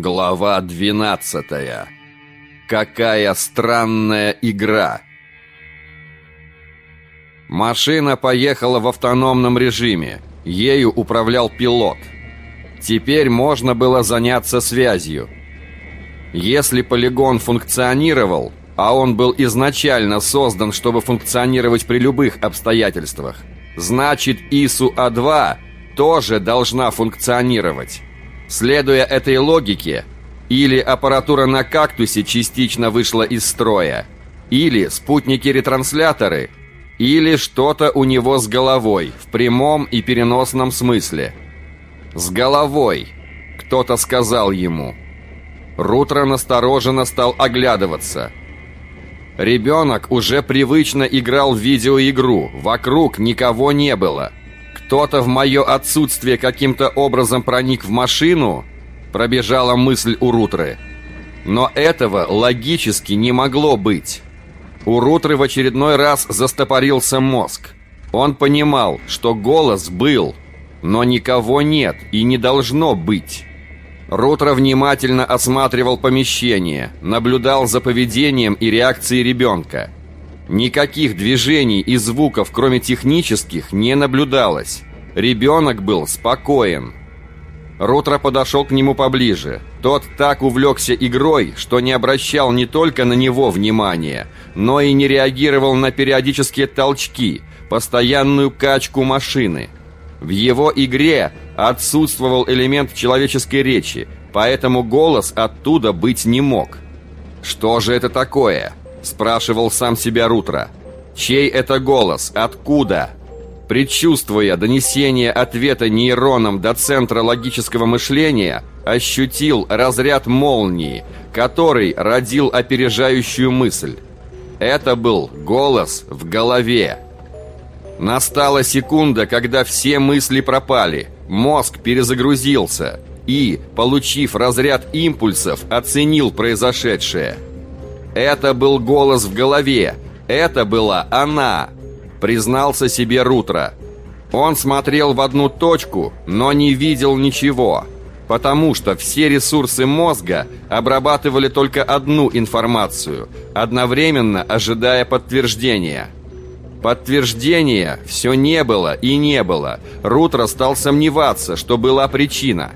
Глава 12. Какая странная игра. Машина поехала в автономном режиме. Ею управлял пилот. Теперь можно было заняться связью. Если полигон функционировал, а он был изначально создан, чтобы функционировать при любых обстоятельствах, значит ИСУ-А2 тоже должна функционировать. Следуя этой логике, или аппаратура на кактусе частично вышла из строя, или спутники-ретрансляторы, или что-то у него с головой, в прямом и переносном смысле. «С головой», — кто-то сказал ему. Рутро настороженно стал оглядываться. Ребенок уже привычно играл в видеоигру, вокруг никого не было — кто-то в мое отсутствие каким-то образом проник в машину? Пробежала мысль у Рутры. Но этого логически не могло быть. У Рутры в очередной раз застопорился мозг. Он понимал, что голос был, но никого нет и не должно быть. Рутро внимательно осматривал помещение, наблюдал за поведением и реакцией ребенка. Никаких движений и звуков, кроме технических, не наблюдалось. Ребенок был спокоен. Рутро подошел к нему поближе. Тот так увлекся игрой, что не обращал не только на него внимания, но и не реагировал на периодические толчки, постоянную качку машины. В его игре отсутствовал элемент человеческой речи, поэтому голос оттуда быть не мог. Что же это такое? Спрашивал сам себя Рутро. Чей это голос? Откуда? Предчувствуя донесение ответа нейронам до центра логического мышления, ощутил разряд молнии, который родил опережающую мысль. Это был голос в голове. Настала секунда, когда все мысли пропали, мозг перезагрузился и, получив разряд импульсов, оценил произошедшее – это был голос в голове. Это была она, признался себе Рутро. Он смотрел в одну точку, но не видел ничего, потому что все ресурсы мозга обрабатывали только одну информацию, одновременно ожидая подтверждения. Подтверждения все не было и не было. Рутро стал сомневаться, что была причина.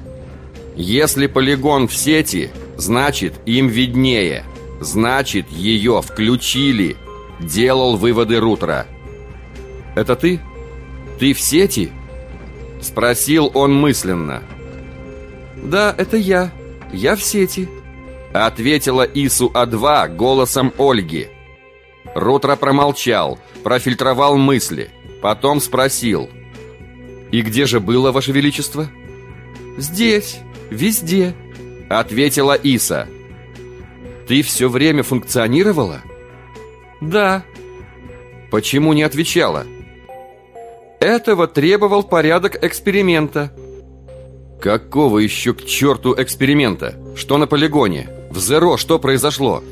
Если полигон в сети, значит им виднее – Значит, ее включили. Делал выводы Рутро. Это ты? Ты в сети? Спросил он мысленно. Да, это я. Я в сети. Ответила Ису А2 голосом Ольги. Рутро промолчал, профильтровал мысли. Потом спросил. «И где же было, Ваше Величество?» «Здесь, везде», — ответила Иса. Ты все время функционировала? Да. Почему не отвечала? Этого требовал порядок эксперимента. Какого еще к черту эксперимента? Что на полигоне? В Зеро что произошло?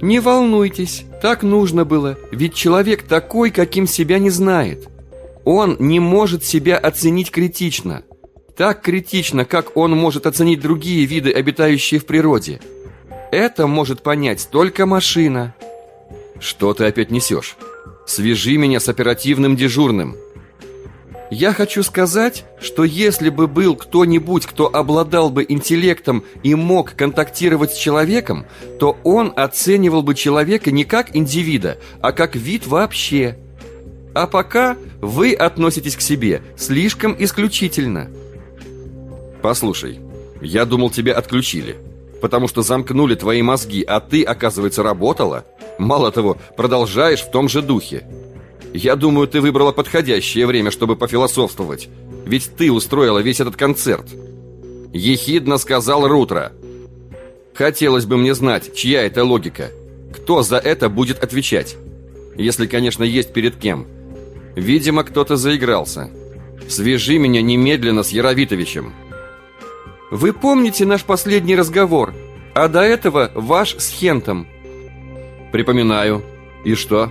Не волнуйтесь, так нужно было, ведь человек такой, каким себя не знает. Он не может себя оценить критично. Так критично, как он может оценить другие виды, обитающие в природе – это может понять только машина. Что ты опять несешь? Свяжи меня с оперативным дежурным. Я хочу сказать, что если бы был кто-нибудь, кто обладал бы интеллектом и мог контактировать с человеком, то он оценивал бы человека не как индивида, а как вид вообще. А пока вы относитесь к себе слишком исключительно. Послушай, я думал, тебя отключили потому что замкнули твои мозги, а ты, оказывается, работала? Мало того, продолжаешь в том же духе. Я думаю, ты выбрала подходящее время, чтобы пофилософствовать. Ведь ты устроила весь этот концерт. Ехидно сказал Рутро. Хотелось бы мне знать, чья это логика. Кто за это будет отвечать? Если, конечно, есть перед кем. Видимо, кто-то заигрался. Свяжи меня немедленно с Яровитовичем. Вы помните наш последний разговор, а до этого ваш с Хентом? Припоминаю. И что?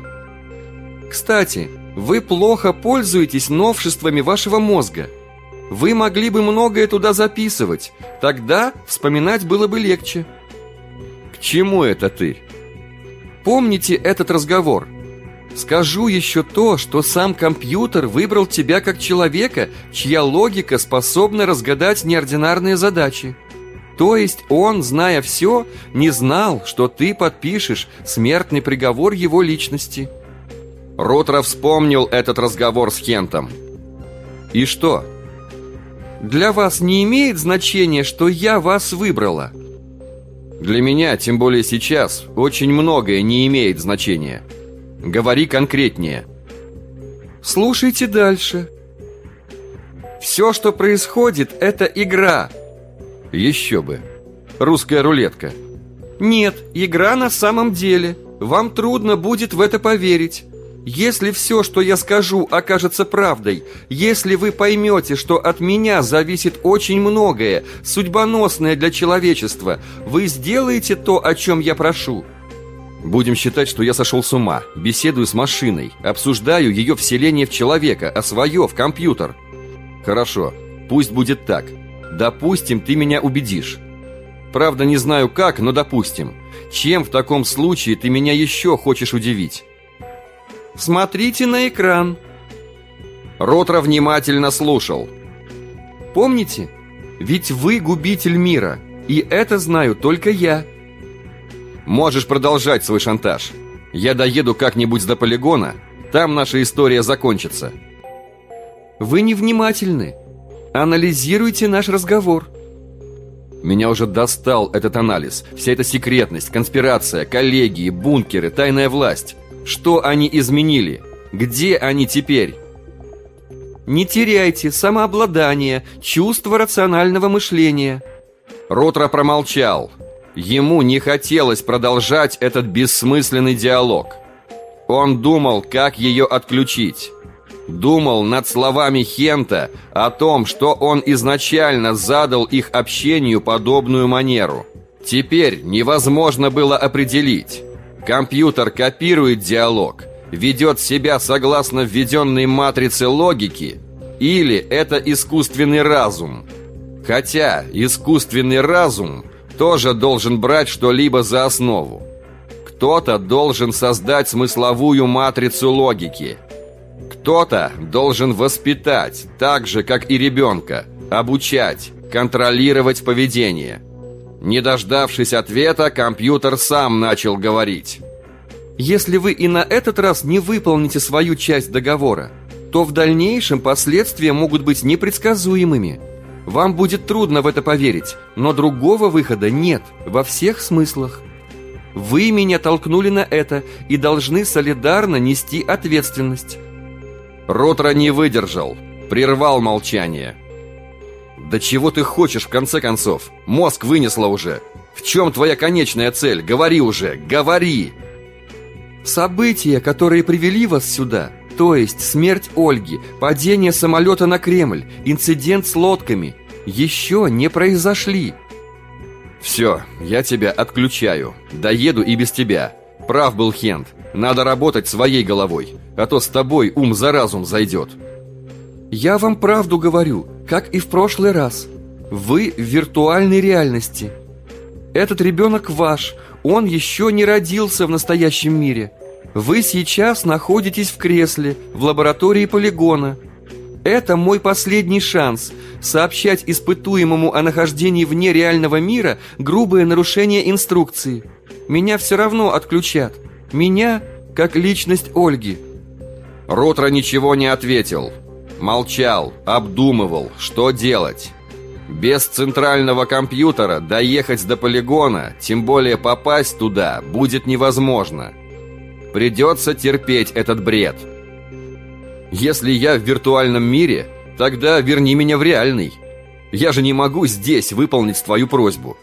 Кстати, вы плохо пользуетесь новшествами вашего мозга. Вы могли бы многое туда записывать. Тогда вспоминать было бы легче. К чему это ты? Помните этот разговор? Скажу еще то, что сам компьютер выбрал тебя как человека, чья логика способна разгадать неординарные задачи. То есть он, зная все, не знал, что ты подпишешь смертный приговор его личности. Ротро вспомнил этот разговор с Хентом. И что? Для вас не имеет значения, что я вас выбрала? Для меня, тем более сейчас, очень многое не имеет значения. Говори конкретнее. Слушайте дальше. Все, что происходит, это игра. Еще бы. Русская рулетка. Нет, игра на самом деле. Вам трудно будет в это поверить. Если все, что я скажу, окажется правдой, если вы поймете, что от меня зависит очень многое, судьбоносное для человечества, вы сделаете то, о чем я прошу. Будем считать, что я сошел с ума, беседую с машиной, обсуждаю ее вселение в человека, а свое в компьютер. Хорошо, пусть будет так. Допустим, ты меня убедишь. Правда, не знаю как, но допустим. Чем в таком случае ты меня еще хочешь удивить? Смотрите на экран. Ротро внимательно слушал. Помните? Ведь вы губитель мира, и это знаю только я. Можешь продолжать свой шантаж. Я доеду как-нибудь до полигона, там наша история закончится. Вы невнимательны. Анализируйте наш разговор. Меня уже достал этот анализ. Вся эта секретность, конспирация, коллегии, бункеры, тайная власть. Что они изменили? Где они теперь? Не теряйте самообладание, чувство рационального мышления. Ротро промолчал. Ему не хотелось продолжать этот бессмысленный диалог. Он думал, как ее отключить. Думал над словами Хента о том, что он изначально задал их общению подобную манеру. Теперь невозможно было определить, Компьютер копирует диалог, ведет себя согласно введенной матрице логики, или это искусственный разум. Хотя искусственный разум тоже должен брать что-либо за основу. Кто-то должен создать смысловую матрицу логики. Кто-то должен воспитать, так же, как и ребенка, обучать, контролировать поведение – не дождавшись ответа, компьютер сам начал говорить. Если вы и на этот раз не выполните свою часть договора, то в дальнейшем последствия могут быть непредсказуемыми. Вам будет трудно в это поверить, но другого выхода нет во всех смыслах. Вы меня толкнули на это и должны солидарно нести ответственность. Ротро не выдержал, прервал молчание. «Да чего ты хочешь, в конце концов? Мозг вынесла уже. В чем твоя конечная цель? Говори уже, говори!» «События, которые привели вас сюда, то есть смерть Ольги, падение самолета на Кремль, инцидент с лодками, еще не произошли». «Все, я тебя отключаю. Доеду и без тебя. Прав был Хент. Надо работать своей головой, а то с тобой ум за разум зайдет». «Я вам правду говорю как и в прошлый раз. Вы в виртуальной реальности. Этот ребенок ваш, он еще не родился в настоящем мире. Вы сейчас находитесь в кресле, в лаборатории полигона. Это мой последний шанс сообщать испытуемому о нахождении вне реального мира грубое нарушение инструкции. Меня все равно отключат. Меня, как личность Ольги. Ротро ничего не ответил. Молчал, обдумывал, что делать. Без центрального компьютера доехать до полигона, тем более попасть туда, будет невозможно. Придется терпеть этот бред. Если я в виртуальном мире, тогда верни меня в реальный. Я же не могу здесь выполнить твою просьбу.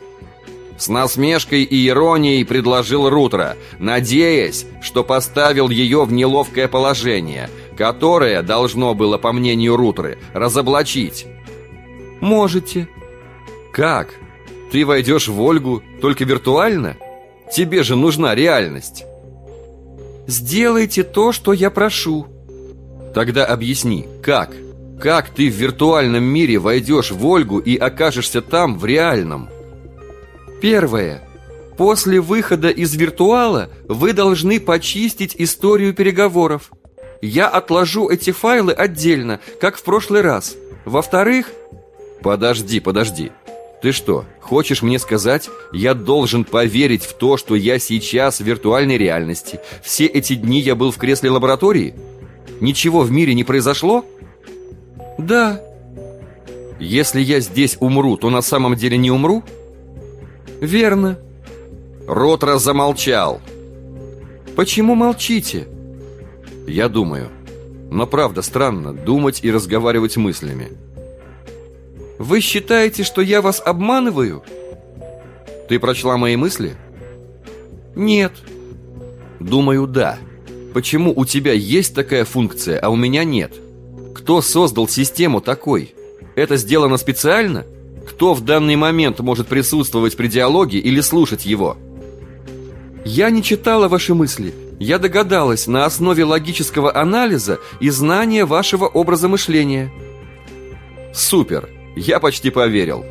С насмешкой и иронией предложил Рутро, надеясь, что поставил ее в неловкое положение – которое должно было, по мнению Рутры, разоблачить. «Можете». «Как? Ты войдешь в Ольгу только виртуально? Тебе же нужна реальность». «Сделайте то, что я прошу». «Тогда объясни, как?» Как ты в виртуальном мире войдешь в Ольгу и окажешься там в реальном? Первое. После выхода из виртуала вы должны почистить историю переговоров. Я отложу эти файлы отдельно, как в прошлый раз. Во-вторых... Подожди, подожди. Ты что, хочешь мне сказать, я должен поверить в то, что я сейчас в виртуальной реальности? Все эти дни я был в кресле лаборатории? Ничего в мире не произошло? Да. Если я здесь умру, то на самом деле не умру? Верно. Ротра замолчал. Почему молчите? Я думаю. Но правда странно думать и разговаривать мыслями. Вы считаете, что я вас обманываю? Ты прочла мои мысли? Нет. Думаю, да. Почему у тебя есть такая функция, а у меня нет? Кто создал систему такой? Это сделано специально? Кто в данный момент может присутствовать при диалоге или слушать его? Я не читала ваши мысли. Я догадалась на основе логического анализа и знания вашего образа мышления. Супер. Я почти поверил.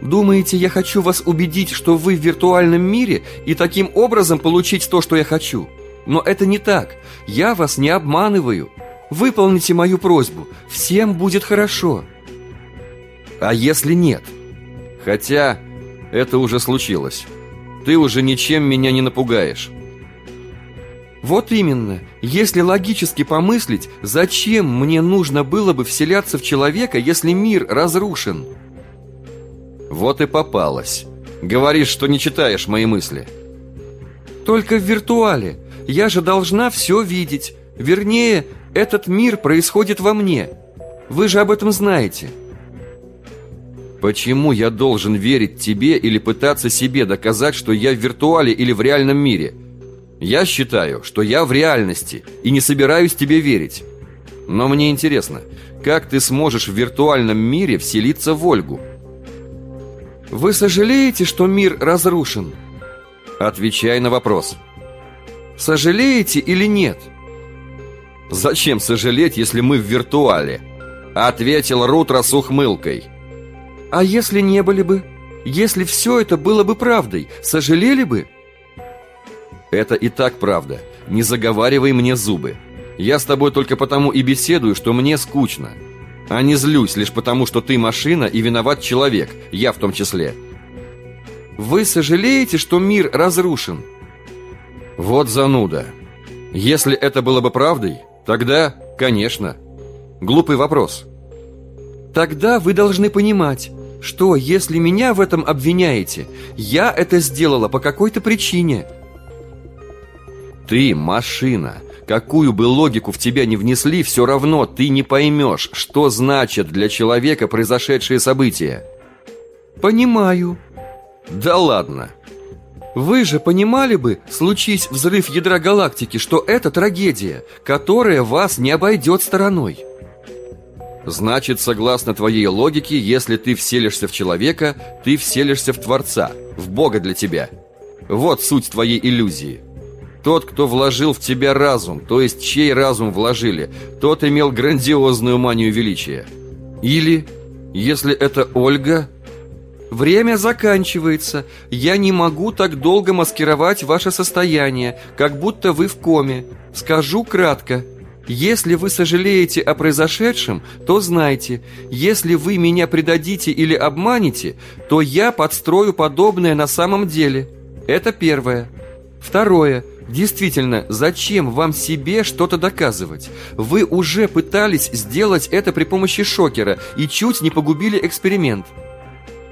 Думаете, я хочу вас убедить, что вы в виртуальном мире и таким образом получить то, что я хочу? Но это не так. Я вас не обманываю. Выполните мою просьбу. Всем будет хорошо. А если нет? Хотя это уже случилось. Ты уже ничем меня не напугаешь. Вот именно. Если логически помыслить, зачем мне нужно было бы вселяться в человека, если мир разрушен? Вот и попалась. Говоришь, что не читаешь мои мысли. Только в виртуале. Я же должна все видеть. Вернее, этот мир происходит во мне. Вы же об этом знаете. Почему я должен верить тебе или пытаться себе доказать, что я в виртуале или в реальном мире? Я считаю, что я в реальности и не собираюсь тебе верить. Но мне интересно, как ты сможешь в виртуальном мире вселиться в Ольгу? Вы сожалеете, что мир разрушен? Отвечай на вопрос. Сожалеете или нет? Зачем сожалеть, если мы в виртуале? Ответил Рутро с ухмылкой. А если не были бы? Если все это было бы правдой, сожалели бы? Это и так правда. Не заговаривай мне зубы. Я с тобой только потому и беседую, что мне скучно. А не злюсь лишь потому, что ты машина и виноват человек, я в том числе. Вы сожалеете, что мир разрушен? Вот зануда. Если это было бы правдой, тогда, конечно. Глупый вопрос. Тогда вы должны понимать, что если меня в этом обвиняете, я это сделала по какой-то причине. Ты машина. Какую бы логику в тебя не внесли, все равно ты не поймешь, что значит для человека произошедшие события. Понимаю. Да ладно. Вы же понимали бы, случись взрыв ядра галактики, что это трагедия, которая вас не обойдет стороной. Значит, согласно твоей логике, если ты вселишься в человека, ты вселишься в Творца, в Бога для тебя. Вот суть твоей иллюзии. Тот, кто вложил в тебя разум, то есть чей разум вложили, тот имел грандиозную манию величия. Или, если это Ольга... Время заканчивается. Я не могу так долго маскировать ваше состояние, как будто вы в коме. Скажу кратко. Если вы сожалеете о произошедшем, то знайте, если вы меня предадите или обманете, то я подстрою подобное на самом деле. Это первое. Второе. Действительно, зачем вам себе что-то доказывать? Вы уже пытались сделать это при помощи шокера и чуть не погубили эксперимент.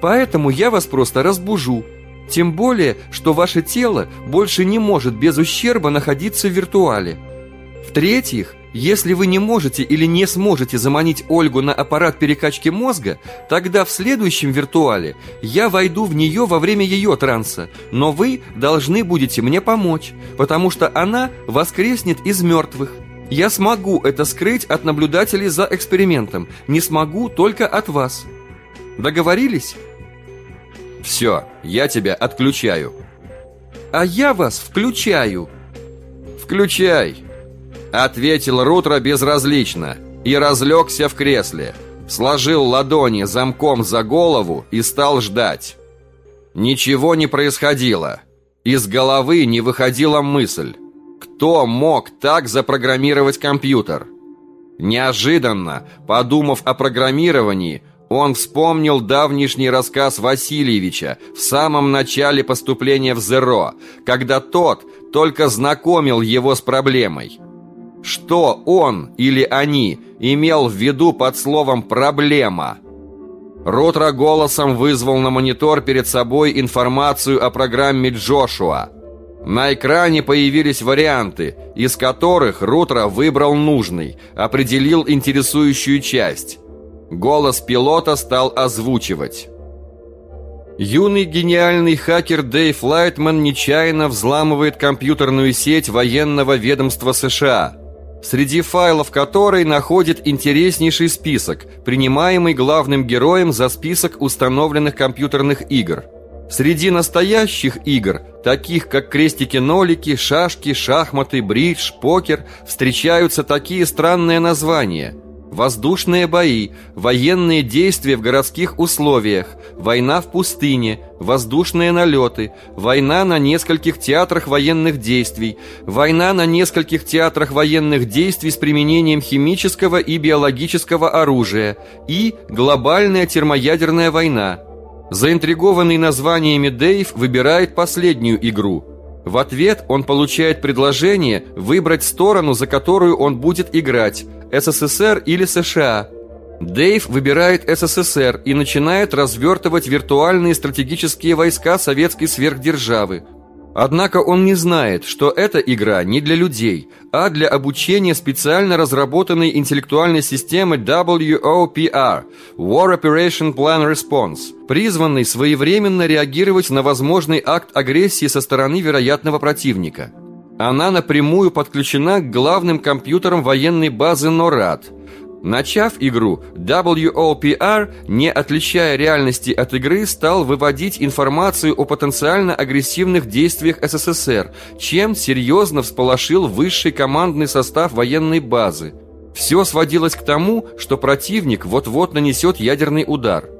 Поэтому я вас просто разбужу. Тем более, что ваше тело больше не может без ущерба находиться в виртуале. В-третьих, если вы не можете или не сможете заманить Ольгу на аппарат перекачки мозга, тогда в следующем виртуале я войду в нее во время ее транса, но вы должны будете мне помочь, потому что она воскреснет из мертвых. Я смогу это скрыть от наблюдателей за экспериментом, не смогу только от вас. Договорились? Все, я тебя отключаю. А я вас включаю. Включай. Ответил Рутро безразлично. и разлегся в кресле, сложил ладони замком за голову и стал ждать. Ничего не происходило. Из головы не выходила мысль. Кто мог так запрограммировать компьютер? Неожиданно, подумав о программировании, он вспомнил давнишний рассказ Васильевича в самом начале поступления в ЗЕРО, когда тот только знакомил его с проблемой. Что он или они имел в виду под словом «проблема»? Ротро голосом вызвал на монитор перед собой информацию о программе Джошуа. На экране появились варианты, из которых Рутро выбрал нужный, определил интересующую часть. Голос пилота стал озвучивать. Юный гениальный хакер Дэйв Лайтман нечаянно взламывает компьютерную сеть военного ведомства США, среди файлов которой находит интереснейший список, принимаемый главным героем за список установленных компьютерных игр – Среди настоящих игр, таких как крестики-нолики, шашки, шахматы, бридж, покер, встречаются такие странные названия. Воздушные бои, военные действия в городских условиях, война в пустыне, воздушные налеты, война на нескольких театрах военных действий, война на нескольких театрах военных действий с применением химического и биологического оружия и глобальная термоядерная война – Заинтригованный названиями Дэйв выбирает последнюю игру. В ответ он получает предложение выбрать сторону, за которую он будет играть – СССР или США. Дэйв выбирает СССР и начинает развертывать виртуальные стратегические войска советской сверхдержавы – Однако он не знает, что эта игра не для людей, а для обучения специально разработанной интеллектуальной системы WOPR – War Operation Plan Response, призванной своевременно реагировать на возможный акт агрессии со стороны вероятного противника. Она напрямую подключена к главным компьютерам военной базы НОРАД – Начав игру, WOPR, не отличая реальности от игры, стал выводить информацию о потенциально агрессивных действиях СССР, чем серьезно всполошил высший командный состав военной базы. Все сводилось к тому, что противник вот-вот нанесет ядерный удар.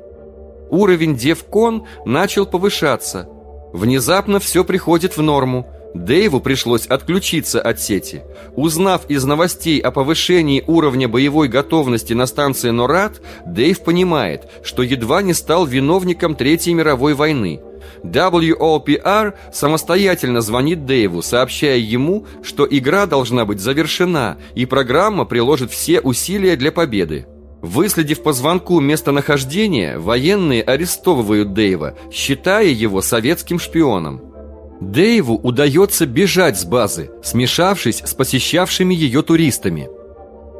Уровень Девкон начал повышаться. Внезапно все приходит в норму – Дэйву пришлось отключиться от сети. Узнав из новостей о повышении уровня боевой готовности на станции Норад, Дэйв понимает, что едва не стал виновником Третьей мировой войны. WOPR самостоятельно звонит Дэйву, сообщая ему, что игра должна быть завершена, и программа приложит все усилия для победы. Выследив по звонку местонахождение, военные арестовывают Дэйва, считая его советским шпионом. Дэйву удается бежать с базы, смешавшись с посещавшими ее туристами.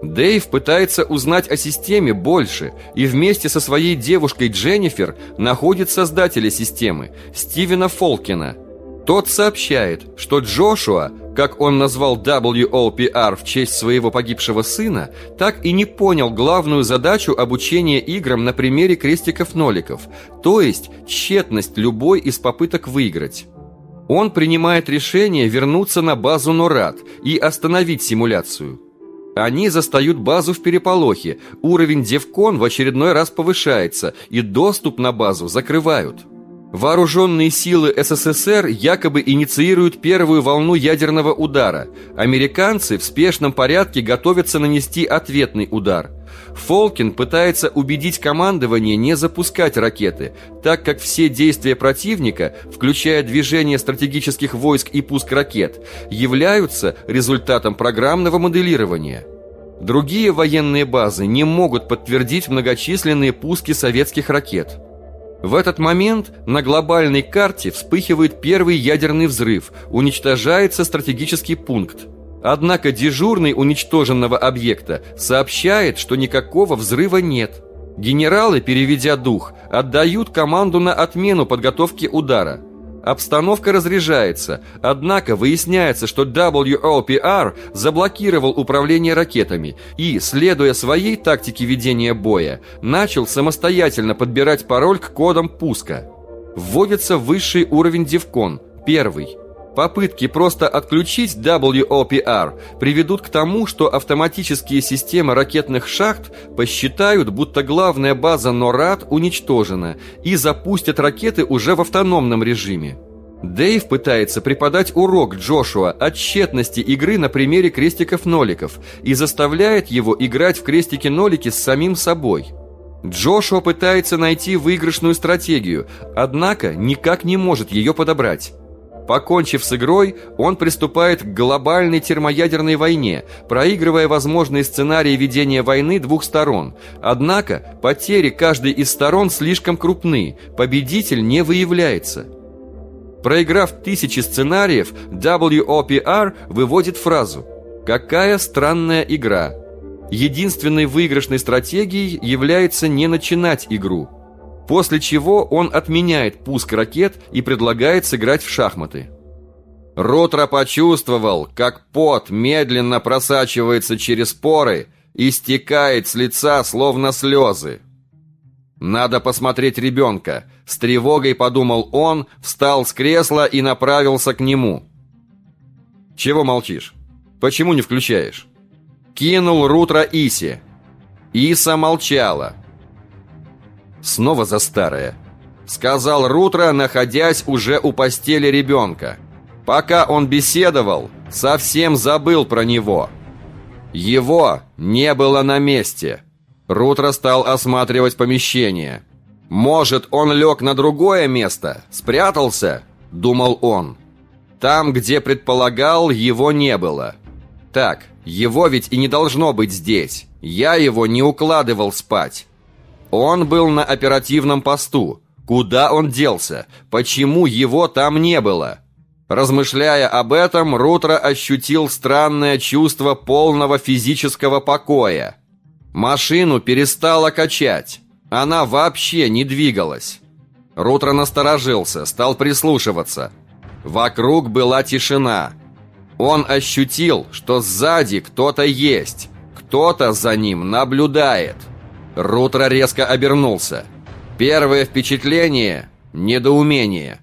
Дэйв пытается узнать о системе больше и вместе со своей девушкой Дженнифер находит создателя системы, Стивена Фолкина. Тот сообщает, что Джошуа, как он назвал WOPR в честь своего погибшего сына, так и не понял главную задачу обучения играм на примере крестиков-ноликов, то есть тщетность любой из попыток выиграть. Он принимает решение вернуться на базу Норад и остановить симуляцию. Они застают базу в переполохе, уровень Девкон в очередной раз повышается, и доступ на базу закрывают. Вооруженные силы СССР якобы инициируют первую волну ядерного удара. Американцы в спешном порядке готовятся нанести ответный удар. Фолкин пытается убедить командование не запускать ракеты, так как все действия противника, включая движение стратегических войск и пуск ракет, являются результатом программного моделирования. Другие военные базы не могут подтвердить многочисленные пуски советских ракет – в этот момент на глобальной карте вспыхивает первый ядерный взрыв, уничтожается стратегический пункт. Однако дежурный уничтоженного объекта сообщает, что никакого взрыва нет. Генералы, переведя дух, отдают команду на отмену подготовки удара – Обстановка разряжается, однако выясняется, что WOPR заблокировал управление ракетами и, следуя своей тактике ведения боя, начал самостоятельно подбирать пароль к кодам пуска. Вводится высший уровень Девкон, первый. Попытки просто отключить WOPR приведут к тому, что автоматические системы ракетных шахт посчитают, будто главная база НОРАД уничтожена и запустят ракеты уже в автономном режиме. Дэйв пытается преподать урок Джошуа о тщетности игры на примере крестиков-ноликов и заставляет его играть в крестики-нолики с самим собой. Джошуа пытается найти выигрышную стратегию, однако никак не может ее подобрать. Покончив с игрой, он приступает к глобальной термоядерной войне, проигрывая возможные сценарии ведения войны двух сторон. Однако потери каждой из сторон слишком крупны, победитель не выявляется. Проиграв тысячи сценариев, WOPR выводит фразу «Какая странная игра!» Единственной выигрышной стратегией является не начинать игру – После чего он отменяет пуск ракет и предлагает сыграть в шахматы. Ротро почувствовал, как пот медленно просачивается через поры и стекает с лица, словно слезы. «Надо посмотреть ребенка», — с тревогой подумал он, встал с кресла и направился к нему. «Чего молчишь? Почему не включаешь?» Кинул Рутро Иси. Иса молчала. Снова за старое. Сказал Рутро, находясь уже у постели ребенка. Пока он беседовал, совсем забыл про него. Его не было на месте. Рутро стал осматривать помещение. «Может, он лег на другое место? Спрятался?» – думал он. Там, где предполагал, его не было. Так, его ведь и не должно быть здесь. Я его не укладывал спать. Он был на оперативном посту. Куда он делся? Почему его там не было? Размышляя об этом, Рутро ощутил странное чувство полного физического покоя. Машину перестало качать. Она вообще не двигалась. Рутро насторожился, стал прислушиваться. Вокруг была тишина. Он ощутил, что сзади кто-то есть. Кто-то за ним наблюдает. Рутро резко обернулся. Первое впечатление – недоумение.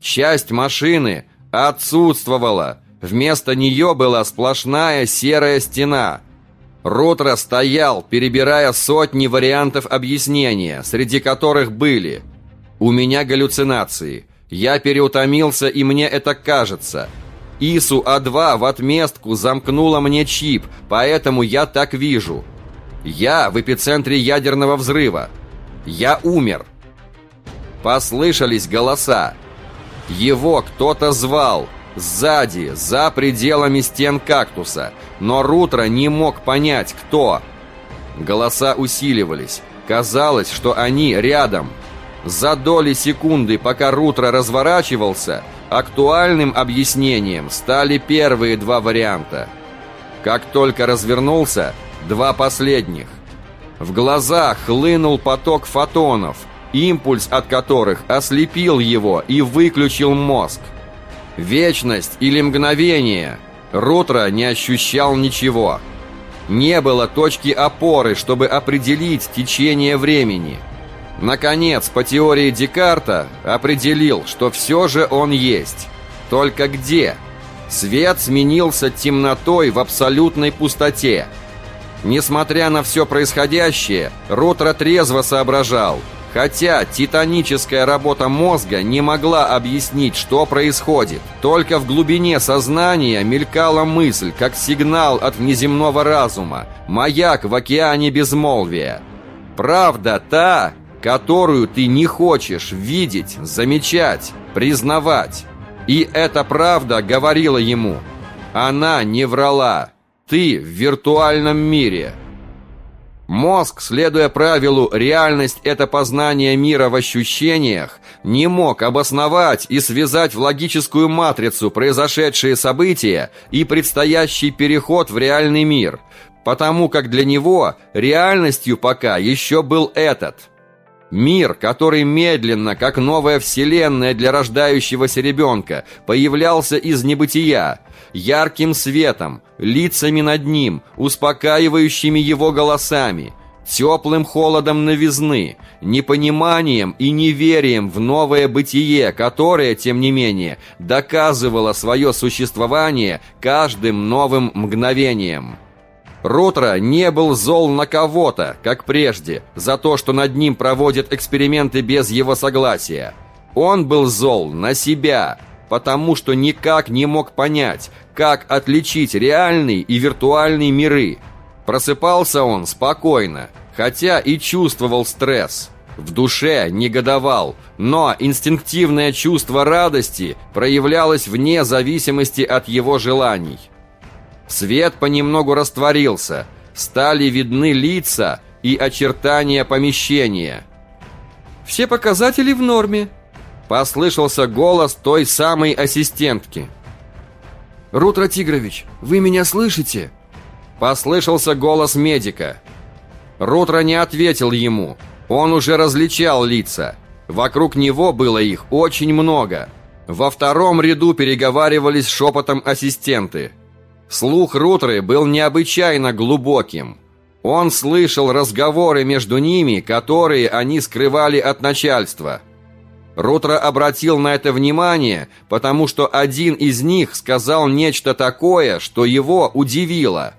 Часть машины отсутствовала. Вместо нее была сплошная серая стена. Рутро стоял, перебирая сотни вариантов объяснения, среди которых были «У меня галлюцинации», «Я переутомился, и мне это кажется», «ИСУ-А2 в отместку замкнула мне чип, поэтому я так вижу», я в эпицентре ядерного взрыва. Я умер. Послышались голоса. Его кто-то звал. Сзади, за пределами стен кактуса. Но Рутро не мог понять, кто. Голоса усиливались. Казалось, что они рядом. За доли секунды, пока Рутро разворачивался, актуальным объяснением стали первые два варианта. Как только развернулся, Два последних. В глаза хлынул поток фотонов, импульс от которых ослепил его и выключил мозг. Вечность или мгновение. Рутро не ощущал ничего. Не было точки опоры, чтобы определить течение времени. Наконец, по теории Декарта, определил, что все же он есть. Только где? Свет сменился темнотой в абсолютной пустоте – Несмотря на все происходящее, Ротро трезво соображал, хотя титаническая работа мозга не могла объяснить, что происходит. Только в глубине сознания мелькала мысль, как сигнал от внеземного разума, маяк в океане безмолвия. Правда та, которую ты не хочешь видеть, замечать, признавать. И эта правда говорила ему. Она не врала. Ты в виртуальном мире. Мозг, следуя правилу «реальность – это познание мира в ощущениях», не мог обосновать и связать в логическую матрицу произошедшие события и предстоящий переход в реальный мир, потому как для него реальностью пока еще был этот – Мир, который медленно, как новая вселенная для рождающегося ребенка, появлялся из небытия, ярким светом, лицами над ним, успокаивающими его голосами, теплым холодом новизны, непониманием и неверием в новое бытие, которое, тем не менее, доказывало свое существование каждым новым мгновением. Рутро не был зол на кого-то, как прежде, за то, что над ним проводят эксперименты без его согласия. Он был зол на себя, потому что никак не мог понять, как отличить реальный и виртуальный миры. Просыпался он спокойно, хотя и чувствовал стресс. В душе негодовал, но инстинктивное чувство радости проявлялось вне зависимости от его желаний. Свет понемногу растворился, стали видны лица и очертания помещения. «Все показатели в норме», — послышался голос той самой ассистентки. «Рутро Тигрович, вы меня слышите?» Послышался голос медика. Рутро не ответил ему. Он уже различал лица. Вокруг него было их очень много. Во втором ряду переговаривались шепотом ассистенты. Слух Рутры был необычайно глубоким. Он слышал разговоры между ними, которые они скрывали от начальства – Рутро обратил на это внимание, потому что один из них сказал нечто такое, что его удивило.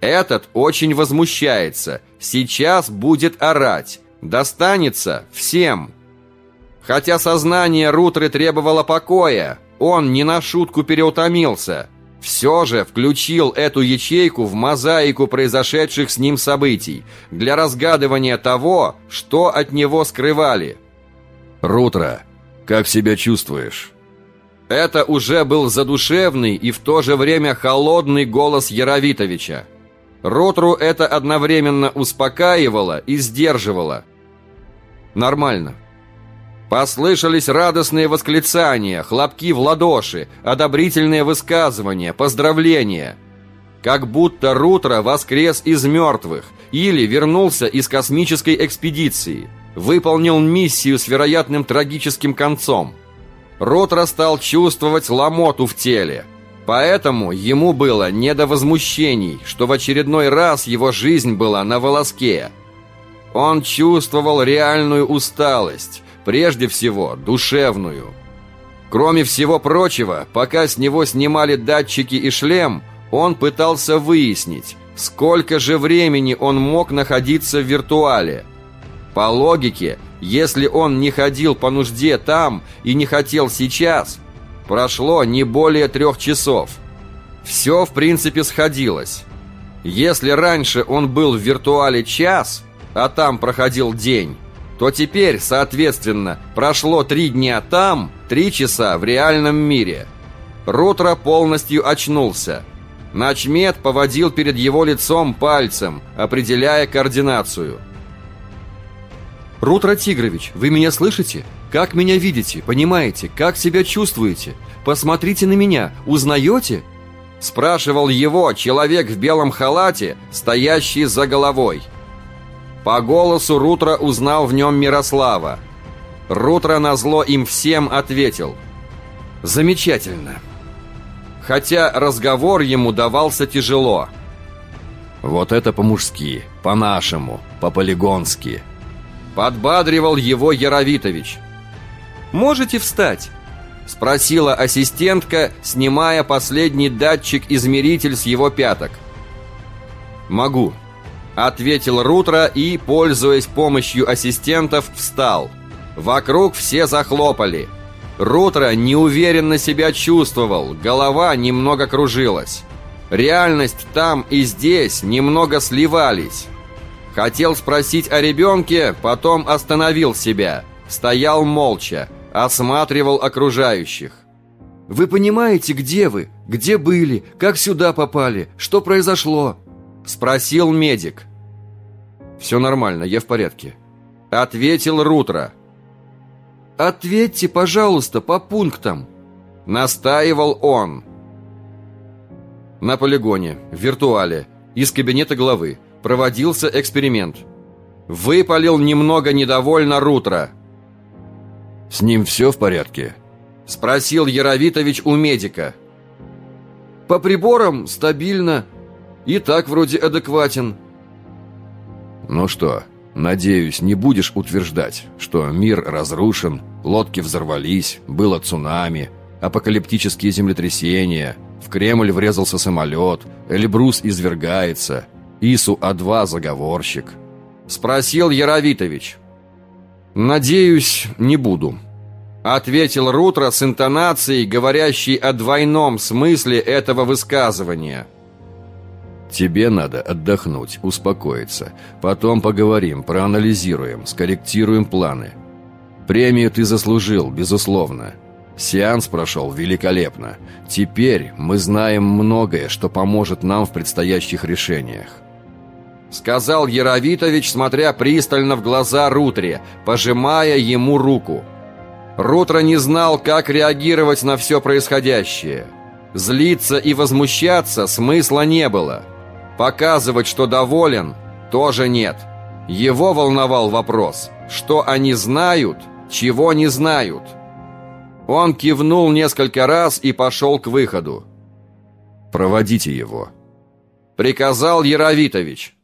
Этот очень возмущается, сейчас будет орать, достанется всем. Хотя сознание Рутры требовало покоя, он не на шутку переутомился. Все же включил эту ячейку в мозаику произошедших с ним событий для разгадывания того, что от него скрывали – «Рутро, как себя чувствуешь?» Это уже был задушевный и в то же время холодный голос Яровитовича. Ротру это одновременно успокаивало и сдерживало. «Нормально». Послышались радостные восклицания, хлопки в ладоши, одобрительные высказывания, поздравления. Как будто Рутро воскрес из мертвых или вернулся из космической экспедиции – выполнил миссию с вероятным трагическим концом. Ротро стал чувствовать ломоту в теле. Поэтому ему было не до возмущений, что в очередной раз его жизнь была на волоске. Он чувствовал реальную усталость, прежде всего душевную. Кроме всего прочего, пока с него снимали датчики и шлем, он пытался выяснить, сколько же времени он мог находиться в виртуале – по логике, если он не ходил по нужде там и не хотел сейчас, прошло не более трех часов. Все, в принципе, сходилось. Если раньше он был в виртуале час, а там проходил день, то теперь, соответственно, прошло три дня там, три часа в реальном мире. Рутро полностью очнулся. Начмет поводил перед его лицом пальцем, определяя координацию – «Рутро Тигрович, вы меня слышите? Как меня видите? Понимаете? Как себя чувствуете? Посмотрите на меня. Узнаете?» Спрашивал его человек в белом халате, стоящий за головой. По голосу Рутро узнал в нем Мирослава. Рутро назло им всем ответил. «Замечательно». Хотя разговор ему давался тяжело. «Вот это по-мужски, по-нашему, по-полигонски», Подбадривал его Яровитович. «Можете встать?» Спросила ассистентка, снимая последний датчик-измеритель с его пяток. «Могу», — ответил Рутро и, пользуясь помощью ассистентов, встал. Вокруг все захлопали. Рутро неуверенно себя чувствовал, голова немного кружилась. Реальность там и здесь немного сливались. Хотел спросить о ребенке, потом остановил себя. Стоял молча, осматривал окружающих. «Вы понимаете, где вы? Где были? Как сюда попали? Что произошло?» Спросил медик. «Все нормально, я в порядке», — ответил Рутро. «Ответьте, пожалуйста, по пунктам», — настаивал он. «На полигоне, в виртуале, из кабинета главы проводился эксперимент. Выпалил немного недовольно Рутро. «С ним все в порядке?» Спросил Яровитович у медика. «По приборам стабильно. И так вроде адекватен». Ну что, надеюсь, не будешь утверждать, что мир разрушен, лодки взорвались, было цунами, апокалиптические землетрясения, в Кремль врезался самолет, Эльбрус извергается, Ису-А2 заговорщик. Спросил Яровитович. «Надеюсь, не буду», — ответил Рутро с интонацией, говорящей о двойном смысле этого высказывания. «Тебе надо отдохнуть, успокоиться. Потом поговорим, проанализируем, скорректируем планы. Премию ты заслужил, безусловно. Сеанс прошел великолепно. Теперь мы знаем многое, что поможет нам в предстоящих решениях. Сказал Яровитович, смотря пристально в глаза Рутре, пожимая ему руку. Рутро не знал, как реагировать на все происходящее. Злиться и возмущаться смысла не было. Показывать, что доволен, тоже нет. Его волновал вопрос, что они знают, чего не знают. Он кивнул несколько раз и пошел к выходу. «Проводите его», — приказал Яровитович.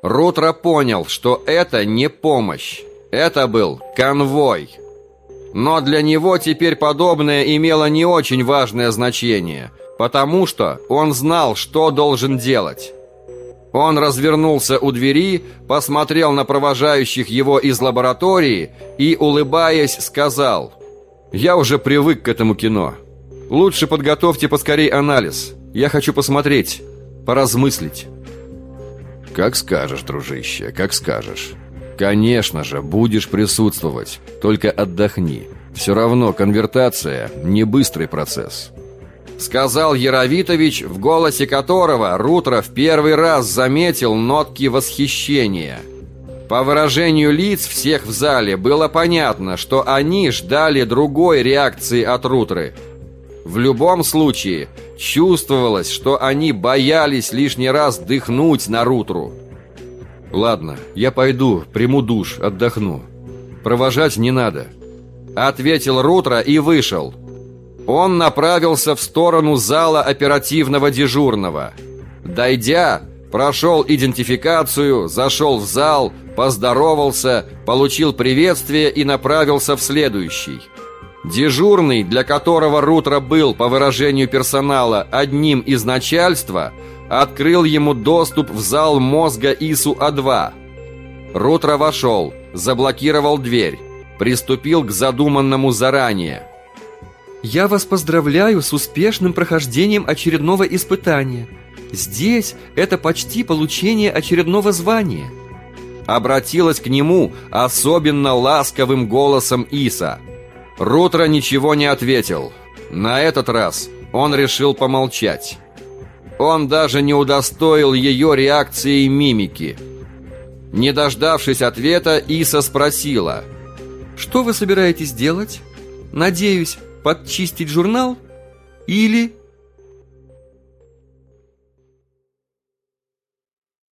Рутро понял, что это не помощь. Это был конвой. Но для него теперь подобное имело не очень важное значение, потому что он знал, что должен делать. Он развернулся у двери, посмотрел на провожающих его из лаборатории и, улыбаясь, сказал «Я уже привык к этому кино. Лучше подготовьте поскорей анализ. Я хочу посмотреть, поразмыслить». «Как скажешь, дружище, как скажешь. Конечно же, будешь присутствовать, только отдохни. Все равно конвертация – не быстрый процесс». Сказал Яровитович, в голосе которого Рутро в первый раз заметил нотки восхищения. По выражению лиц всех в зале было понятно, что они ждали другой реакции от Рутры. В любом случае, Чувствовалось, что они боялись лишний раз дыхнуть на Рутру. «Ладно, я пойду, приму душ, отдохну. Провожать не надо», — ответил Рутро и вышел. Он направился в сторону зала оперативного дежурного. Дойдя, прошел идентификацию, зашел в зал, поздоровался, получил приветствие и направился в следующий — Дежурный, для которого Рутро был, по выражению персонала, одним из начальства, открыл ему доступ в зал мозга ИСУ-А2. Рутро вошел, заблокировал дверь, приступил к задуманному заранее. «Я вас поздравляю с успешным прохождением очередного испытания. Здесь это почти получение очередного звания». Обратилась к нему особенно ласковым голосом Иса – Рутро ничего не ответил. На этот раз он решил помолчать. Он даже не удостоил ее реакции и мимики. Не дождавшись ответа, Иса спросила. «Что вы собираетесь делать? Надеюсь, подчистить журнал? Или